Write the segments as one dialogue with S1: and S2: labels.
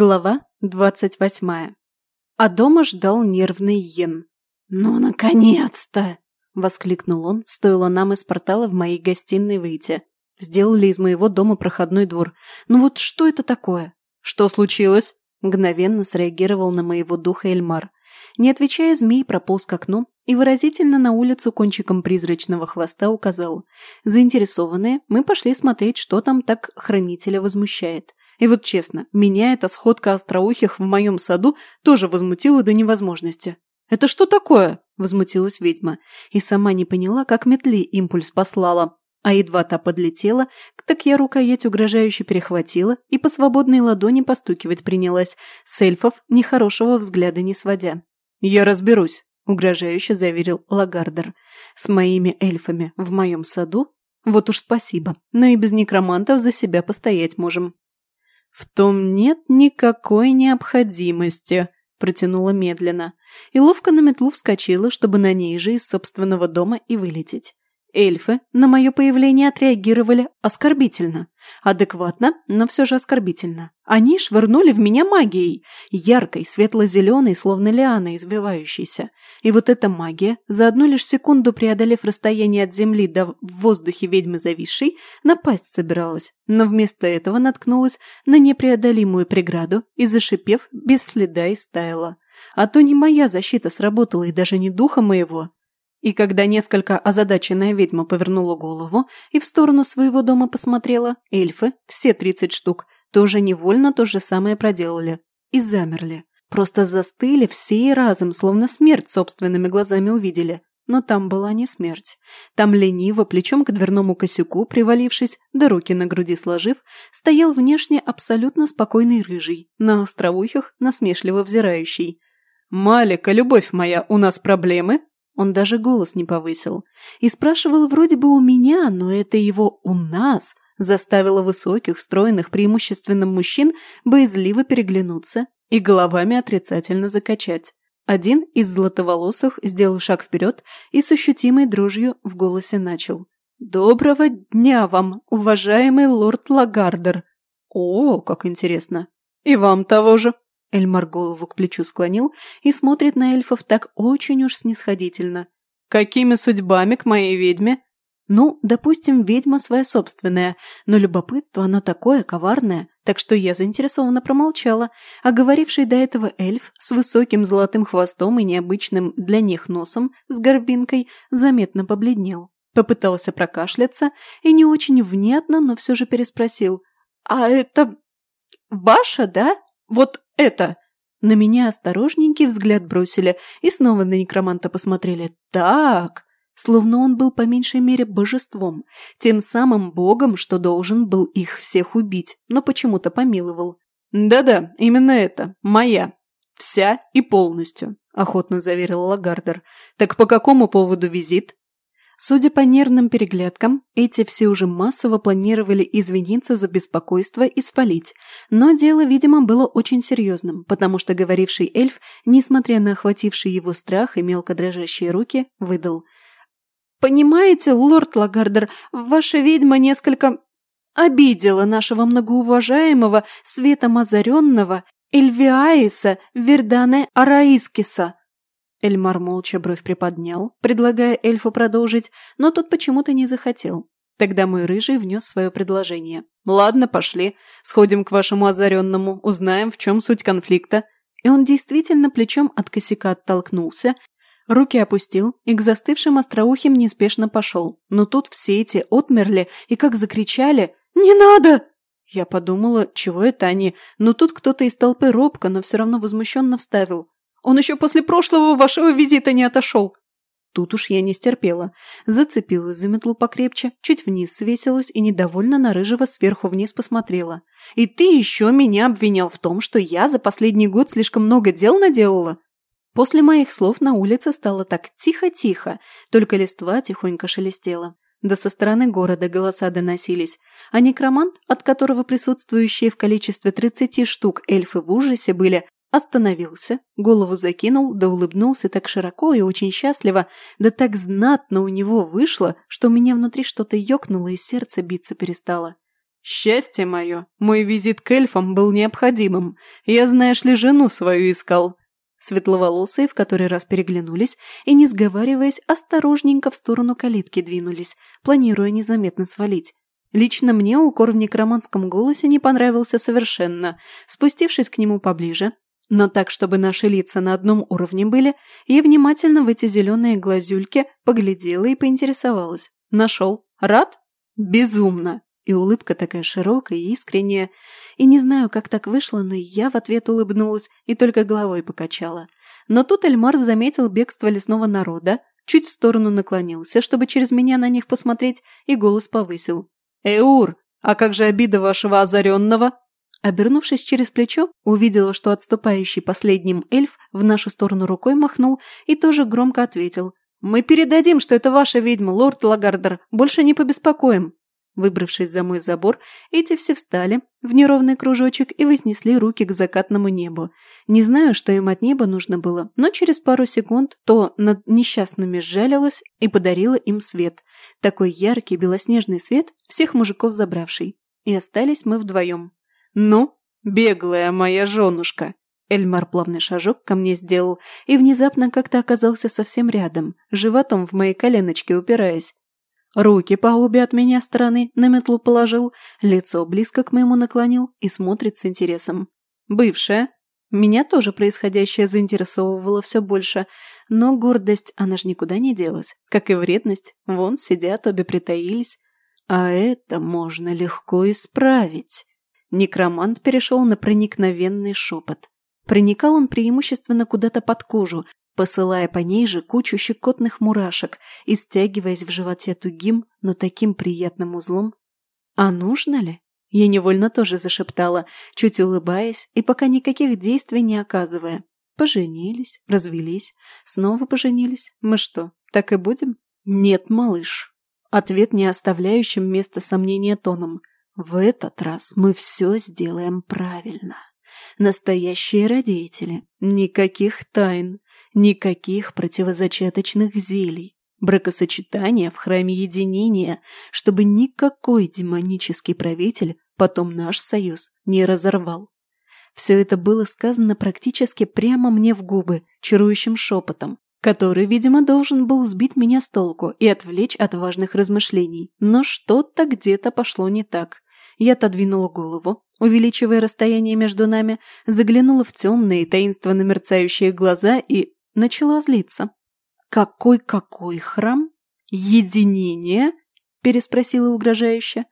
S1: Глава двадцать восьмая. А дома ждал нервный Йен. «Ну, наконец-то!» – воскликнул он, стоило нам из портала в моей гостиной выйти. Сделали из моего дома проходной двор. Ну вот что это такое? Что случилось? Мгновенно среагировал на моего духа Эльмар. Не отвечая, змей прополз к окну и выразительно на улицу кончиком призрачного хвоста указал. Заинтересованные, мы пошли смотреть, что там так хранителя возмущает. И вот честно, меня эта сходка остроухих в моем саду тоже возмутила до невозможности. «Это что такое?» – возмутилась ведьма. И сама не поняла, как метли импульс послала. А едва та подлетела, так я рукоять угрожающе перехватила и по свободной ладони постукивать принялась, с эльфов нехорошего взгляда не сводя. «Я разберусь», – угрожающе заверил Лагардер. «С моими эльфами в моем саду? Вот уж спасибо, но и без некромантов за себя постоять можем». «В том нет никакой необходимости», – протянула медленно. И ловко на метлу вскочила, чтобы на ней же из собственного дома и вылететь. Эльфы на мое появление отреагировали оскорбительно. Адекватно, но все же оскорбительно. Они швырнули в меня магией, яркой, светло-зеленой, словно лианой избивающейся. И вот эта магия, за одну лишь секунду преодолев расстояние от земли до в воздухе ведьмы зависшей, напасть собиралась, но вместо этого наткнулась на непреодолимую преграду и, зашипев, без следа истаяла. А то не моя защита сработала и даже не духа моего, и когда несколько озадаченная ведьма повернула голову и в сторону своего дома посмотрела, эльфы, все тридцать штук, тоже невольно то же самое проделали. И замерли. Просто застыли все и разом, словно смерть собственными глазами увидели. Но там была не смерть. Там лениво, плечом к дверному косяку, привалившись, да руки на груди сложив, стоял внешне абсолютно спокойный рыжий, на остроухих насмешливо взирающий. «Малика, любовь моя, у нас проблемы?» Он даже голос не повысил. И спрашивал вроде бы у меня, но это его «у нас» заставило высоких, стройных, преимущественно мужчин боязливо переглянуться и головами отрицательно закачать. Один из златоволосых сделал шаг вперед и с ощутимой дрожью в голосе начал. «Доброго дня вам, уважаемый лорд Лагардер!» «О, как интересно!» «И вам того же!» Эльмар голову к плечу склонил и смотрит на эльфов так очень уж снисходительно. «Какими судьбами к моей ведьме?» «Ну, допустим, ведьма своя собственная, но любопытство оно такое коварное, так что я заинтересованно промолчала, а говоривший до этого эльф с высоким золотым хвостом и необычным для них носом с горбинкой заметно побледнел. Попытался прокашляться и не очень внятно, но все же переспросил. «А это... ваша, да?» Вот это!» На меня осторожненький взгляд бросили и снова на некроманта посмотрели. «Так!» Словно он был по меньшей мере божеством, тем самым богом, что должен был их всех убить, но почему-то помиловал. «Да-да, именно это. Моя. Вся и полностью», – охотно заверил Лагардер. «Так по какому поводу визит?» Судя по нервным переглядкам, эти все уже массово планировали извиниться за беспокойство и спалить, но дело, видимо, было очень серьезным, потому что говоривший эльф, несмотря на охвативший его страх и мелко дрожащие руки, выдал. «Понимаете, лорд Лагардер, ваша ведьма несколько обидела нашего многоуважаемого, светом озаренного Эльвиаиса Вердане Араискиса». Эльмар молча бровь приподнял, предлагая эльфу продолжить, но тот почему-то не захотел. Тогда мой рыжий внес свое предложение. «Ладно, пошли. Сходим к вашему озаренному, узнаем, в чем суть конфликта». И он действительно плечом от косяка оттолкнулся, руки опустил и к застывшим остроухим неспешно пошел. Но тут все эти отмерли и как закричали «Не надо!» Я подумала, чего это они, но тут кто-то из толпы робко, но все равно возмущенно вставил. Он еще после прошлого вашего визита не отошел!» Тут уж я не стерпела. Зацепилась за метлу покрепче, чуть вниз свесилась и недовольно на рыжего сверху вниз посмотрела. «И ты еще меня обвинял в том, что я за последний год слишком много дел наделала?» После моих слов на улице стало так тихо-тихо, только листва тихонько шелестела. Да со стороны города голоса доносились, а некромант, от которого присутствующие в количестве тридцати штук эльфы в ужасе были, Остановился, голову закинул, да улыбнулся так широко и очень счастливо, да так знатно у него вышло, что у меня внутри что-то ёкнуло и сердце биться перестало. «Счастье мое! Мой визит к эльфам был необходимым. Я, знаешь ли, жену свою искал». Светловолосые в который раз переглянулись и, не сговариваясь, осторожненько в сторону калитки двинулись, планируя незаметно свалить. Лично мне укор в некроманском голосе не понравился совершенно. Спустившись к нему поближе, но так, чтобы наши лица на одном уровне были, я внимательно в эти зеленые глазюльки поглядела и поинтересовалась. «Нашел? Рад?» «Безумно!» И улыбка такая широкая и искренняя. И не знаю, как так вышло, но я в ответ улыбнулась и только головой покачала. Но тут Эльмар заметил бегство лесного народа, чуть в сторону наклонился, чтобы через меня на них посмотреть, и голос повысил. «Эур, а как же обида вашего озаренного?» Обернувшись через плечо, увидела, что отступающий последним эльф в нашу сторону рукой махнул и тоже громко ответил. «Мы передадим, что это ваша ведьма, лорд Лагардер, больше не побеспокоим». Выбравшись за мой забор, эти все встали в неровный кружочек и вознесли руки к закатному небу. Не знаю, что им от неба нужно было, но через пару секунд то над несчастными сжалилось и подарило им свет. Такой яркий белоснежный свет, всех мужиков забравший. И остались мы вдвоем. «Ну, беглая моя женушка!» Эльмар плавный шажок ко мне сделал и внезапно как-то оказался совсем рядом, животом в мои коленочки упираясь. Руки по обе от меня стороны на метлу положил, лицо близко к моему наклонил и смотрит с интересом. Бывшая. Меня тоже происходящее заинтересовывало все больше, но гордость, она ж никуда не делась, как и вредность. Вон сидят, обе притаились. А это можно легко исправить. Некромант перешел на проникновенный шепот. Проникал он преимущественно куда-то под кожу, посылая по ней же кучу щекотных мурашек и стягиваясь в животе тугим, но таким приятным узлом. А нужно ли? Я невольно тоже зашептала, чуть улыбаясь и пока никаких действий не оказывая. Поженились, развелись, снова поженились. Мы что, так и будем? Нет, малыш. Ответ не оставляющим места сомнения тоном. В этот раз мы все сделаем правильно. Настоящие родители. Никаких тайн. Никаких противозачаточных зелий, бракосочетания в храме единения, чтобы никакой демонический правитель потом наш союз не разорвал. Все это было сказано практически прямо мне в губы, чарующим шепотом, который, видимо, должен был сбить меня с толку и отвлечь от важных размышлений. Но что-то где-то пошло не так. Я отодвинула голову, увеличивая расстояние между нами, заглянула в темные, таинственно мерцающие глаза и начала злиться. «Какой-какой храм? Единение?» – переспросила угрожающе.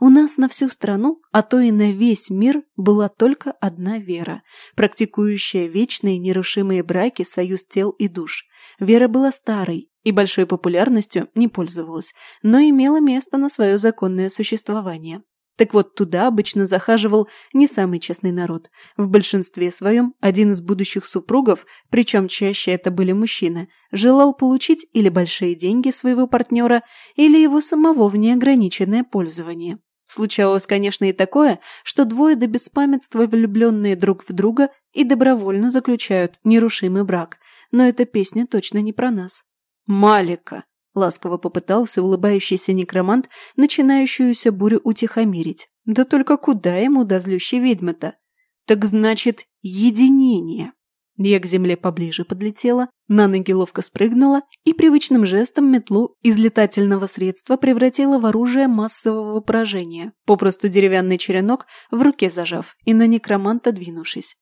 S1: «У нас на всю страну, а то и на весь мир была только одна вера, практикующая вечные нерушимые браки, союз тел и душ. Вера была старой и большой популярностью не пользовалась, но имела место на свое законное существование. Так вот, туда обычно захаживал не самый честный народ. В большинстве своем один из будущих супругов, причем чаще это были мужчины, желал получить или большие деньги своего партнера, или его самого в неограниченное пользование. Случалось, конечно, и такое, что двое до беспамятства влюбленные друг в друга и добровольно заключают нерушимый брак, но эта песня точно не про нас. «Малика!» Ласково попытался улыбающийся некромант начинающуюся бурю утихомирить. Да только куда ему до злющей ведьмы-то? Так значит, единение. Я к земле поближе подлетела, на ноги ловко спрыгнула и привычным жестом метлу из летательного средства превратила в оружие массового поражения, попросту деревянный черенок в руке зажав и на некроманта двинувшись.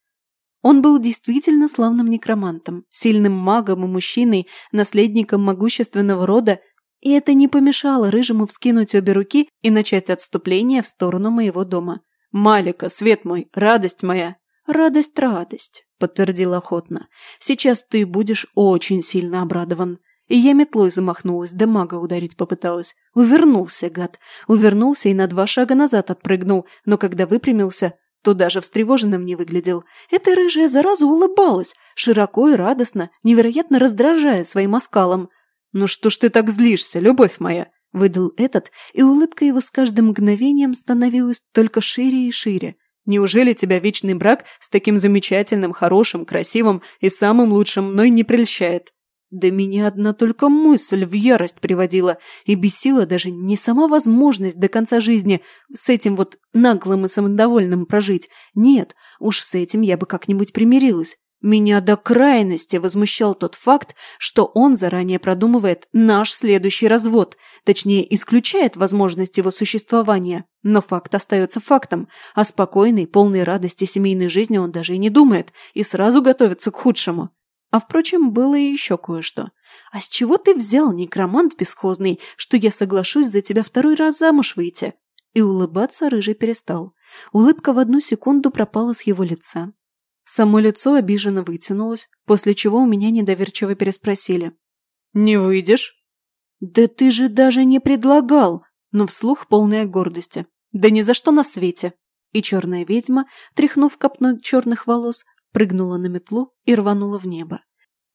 S1: Он был действительно славным некромантом, сильным магом и мужчиной, наследником могущественного рода, и это не помешало Рыжему вскинуть обе руки и начать отступление в сторону моего дома. «Малика, свет мой, радость моя!» «Радость, радость», — подтвердил охотно. «Сейчас ты будешь очень сильно обрадован». И я метлой замахнулась, да мага ударить попыталась. Увернулся, гад. Увернулся и на два шага назад отпрыгнул, но когда выпрямился, то даже встревоженным не выглядел. Эта рыжая зараза улыбалась, широко и радостно, невероятно раздражая своим оскалом. «Ну что ж ты так злишься, любовь моя?» – выдал этот, и улыбка его с каждым мгновением становилась только шире и шире. «Неужели тебя вечный брак с таким замечательным, хорошим, красивым и самым лучшим мной не прельщает?» Да меня одна только мысль в ярость приводила и бесила даже не сама возможность до конца жизни с этим вот наглым и самодовольным прожить. Нет, уж с этим я бы как-нибудь примирилась. Меня до крайности возмущал тот факт, что он заранее продумывает наш следующий развод, точнее, исключает возможность его существования. Но факт остается фактом. О спокойной, полной радости семейной жизни он даже и не думает, и сразу готовится к худшему. А впрочем, было и еще кое-что. «А с чего ты взял, некромант бесхозный, что я соглашусь за тебя второй раз замуж выйти?» И улыбаться Рыжий перестал. Улыбка в одну секунду пропала с его лица. Само лицо обиженно вытянулось, после чего у меня недоверчиво переспросили. «Не выйдешь?» «Да ты же даже не предлагал!» Но вслух полная гордости. «Да ни за что на свете!» И черная ведьма, тряхнув копной черных волос, прыгнула на метлу и рванула в небо.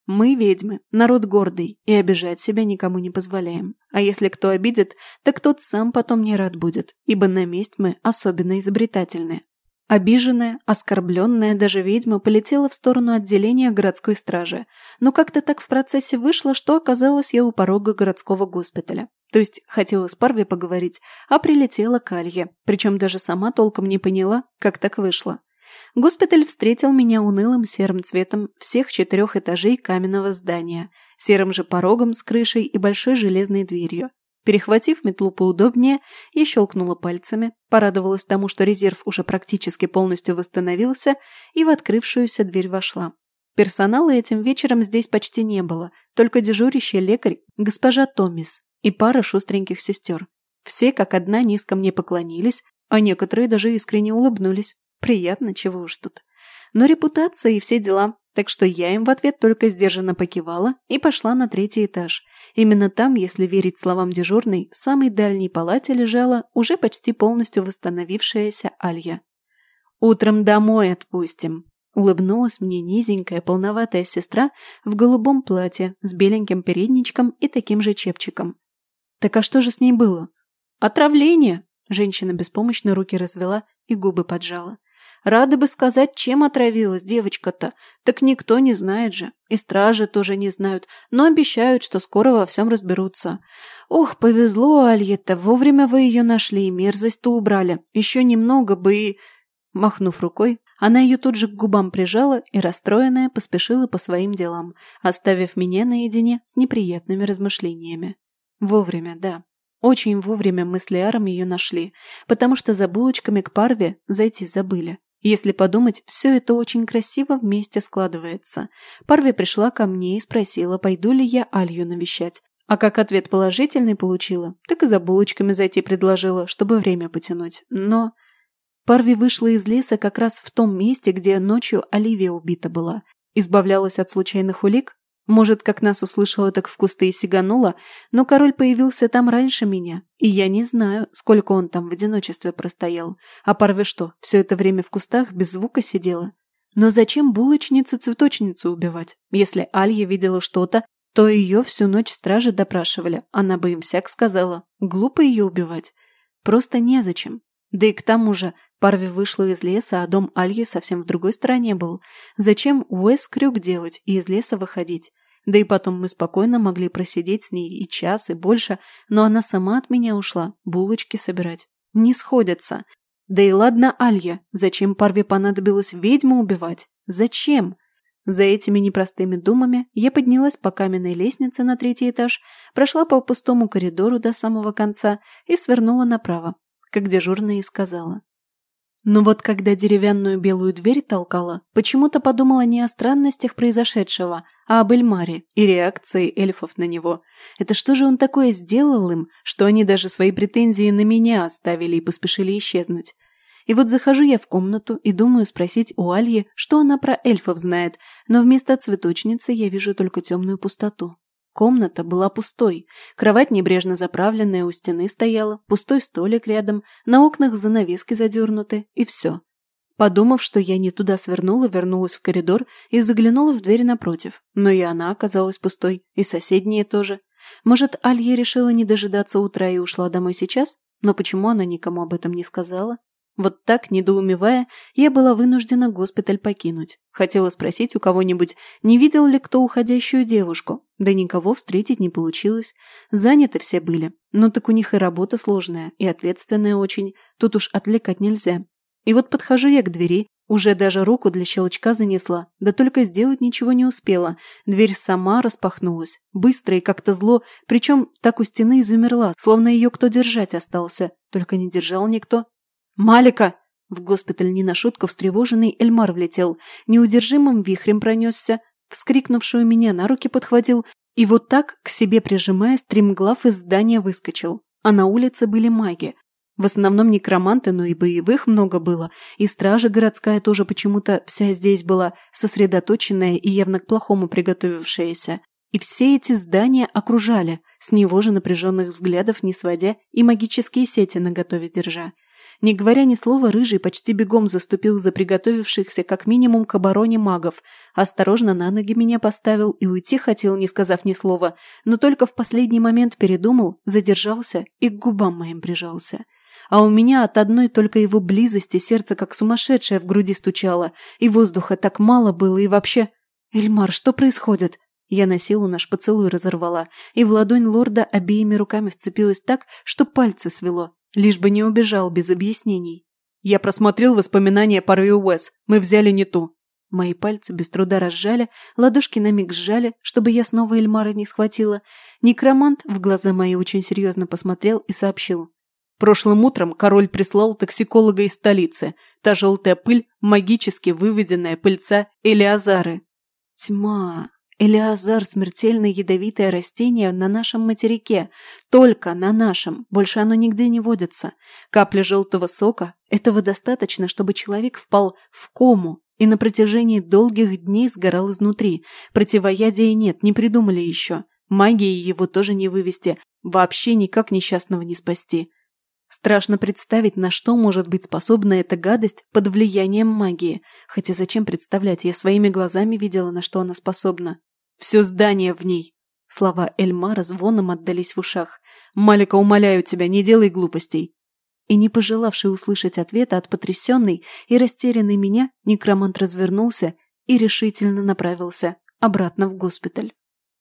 S1: Мы, ведьмы, народ гордый, и обижать себя никому не позволяем. А если кто обидит, так тот сам потом не рад будет, ибо на месть мы особенно изобретательные. Обиженная, оскорбленная даже ведьма полетела в сторону отделения городской стражи, но как-то так в процессе вышло, что оказалась я у порога городского госпиталя. То есть хотела с Парви поговорить, а прилетела к Алье, причем даже сама толком не поняла, как так вышло. Госпиталь встретил меня унылым серым цветом всех четырех этажей каменного здания, серым же порогом с крышей и большой железной дверью. Перехватив метлу поудобнее, я щелкнула пальцами, порадовалась тому, что резерв уже практически полностью восстановился, и в открывшуюся дверь вошла. Персонала этим вечером здесь почти не было, только дежурящий лекарь, госпожа Томис и пара шустреньких сестер. Все как одна низко мне поклонились, а некоторые даже искренне улыбнулись. Приятно, чего уж тут. Но репутация и все дела, так что я им в ответ только сдержанно покивала и пошла на третий этаж – Именно там, если верить словам дежурной, в самой дальней палате лежала уже почти полностью восстановившаяся Алья. «Утром домой отпустим», – улыбнулась мне низенькая полноватая сестра в голубом платье с беленьким передничком и таким же чепчиком. «Так а что же с ней было?» «Отравление», – женщина беспомощно руки развела и губы поджала. Рада бы сказать, чем отравилась девочка-то. Так никто не знает же. И стражи тоже не знают, но обещают, что скоро во всем разберутся. Ох, повезло Альетта, вовремя вы ее нашли и мерзость-то убрали. Еще немного бы и... Махнув рукой, она ее тут же к губам прижала и, расстроенная, поспешила по своим делам, оставив меня наедине с неприятными размышлениями. Вовремя, да. Очень вовремя мы с Лиаром ее нашли, потому что за булочками к парве зайти забыли. Если подумать, все это очень красиво вместе складывается. Парви пришла ко мне и спросила, пойду ли я Алью навещать. А как ответ положительный получила, так и за булочками зайти предложила, чтобы время потянуть. Но... Парви вышла из леса как раз в том месте, где ночью Оливия убита была. Избавлялась от случайных улик, может, как нас услышала, так в кусты и сиганула, но король появился там раньше меня, и я не знаю, сколько он там в одиночестве простоял. А Парве что, все это время в кустах без звука сидела? Но зачем булочнице-цветочницу убивать? Если Алья видела что-то, то ее всю ночь стражи допрашивали, она бы им всяк сказала. Глупо ее убивать. Просто незачем. Да и к тому же, Парви вышла из леса, а дом Альи совсем в другой стороне был. Зачем Уэс крюк делать и из леса выходить? Да и потом мы спокойно могли просидеть с ней и час, и больше, но она сама от меня ушла, булочки собирать. Не сходятся. Да и ладно, Алья, зачем Парве понадобилось ведьму убивать? Зачем? За этими непростыми думами я поднялась по каменной лестнице на третий этаж, прошла по пустому коридору до самого конца и свернула направо, как дежурная и сказала. Но вот когда деревянную белую дверь толкала, почему-то подумала не о странностях произошедшего, а об Эльмаре и реакции эльфов на него. Это что же он такое сделал им, что они даже свои претензии на меня оставили и поспешили исчезнуть? И вот захожу я в комнату и думаю спросить у Альи, что она про эльфов знает, но вместо цветочницы я вижу только темную пустоту. Комната была пустой. Кровать небрежно заправленная у стены стояла, пустой столик рядом, на окнах занавески задернуты, и все. Подумав, что я не туда свернула, вернулась в коридор и заглянула в дверь напротив. Но и она оказалась пустой, и соседние тоже. Может, Алья решила не дожидаться утра и ушла домой сейчас? Но почему она никому об этом не сказала? Вот так, недоумевая, я была вынуждена госпиталь покинуть. Хотела спросить у кого-нибудь, не видел ли кто уходящую девушку. Да никого встретить не получилось. Заняты все были. Но так у них и работа сложная, и ответственная очень. Тут уж отвлекать нельзя. И вот подхожу я к двери, уже даже руку для щелчка занесла, да только сделать ничего не успела. Дверь сама распахнулась, быстро и как-то зло, причем так у стены и замерла, словно ее кто держать остался, только не держал никто. «Малика!» В госпиталь не на шутку встревоженный Эльмар влетел, неудержимым вихрем пронесся, вскрикнувшую меня на руки подхватил и вот так, к себе прижимая, стремглав из здания выскочил. А на улице были маги, в основном некроманты, но и боевых много было, и стража городская тоже почему-то вся здесь была, сосредоточенная и явно к плохому приготовившаяся. И все эти здания окружали, с него же напряженных взглядов не сводя и магические сети наготове держа. Не говоря ни слова, Рыжий почти бегом заступил за приготовившихся как минимум к обороне магов, осторожно на ноги меня поставил и уйти хотел, не сказав ни слова, но только в последний момент передумал, задержался и к губам моим прижался. А у меня от одной только его близости сердце как сумасшедшее в груди стучало, и воздуха так мало было, и вообще... «Эльмар, что происходит?» Я на силу наш поцелуй разорвала, и в ладонь лорда обеими руками вцепилась так, что пальцы свело, лишь бы не убежал без объяснений. Я просмотрел воспоминания пары Уэс, мы взяли не ту. Мои пальцы без труда разжали, ладошки на миг сжали, чтобы я снова Эльмара не схватила. Некромант в глаза мои очень серьезно посмотрел и сообщил. Прошлым утром король прислал токсиколога из столицы. Та желтая пыль – магически выведенная пыльца Элиазары. Тьма. Элиазар – смертельно ядовитое растение на нашем материке. Только на нашем. Больше оно нигде не водится. Капля желтого сока – этого достаточно, чтобы человек впал в кому и на протяжении долгих дней сгорал изнутри. Противоядия нет, не придумали еще. Магией его тоже не вывести. Вообще никак несчастного не спасти. Страшно представить, на что может быть способна эта гадость под влиянием магии. Хотя зачем представлять, я своими глазами видела, на что она способна. Все здание в ней. Слова Эльмара звоном отдались в ушах. «Малика, умоляю тебя, не делай глупостей!» И не пожелавший услышать ответа от потрясенной и растерянной меня, некромант развернулся и решительно направился обратно в госпиталь.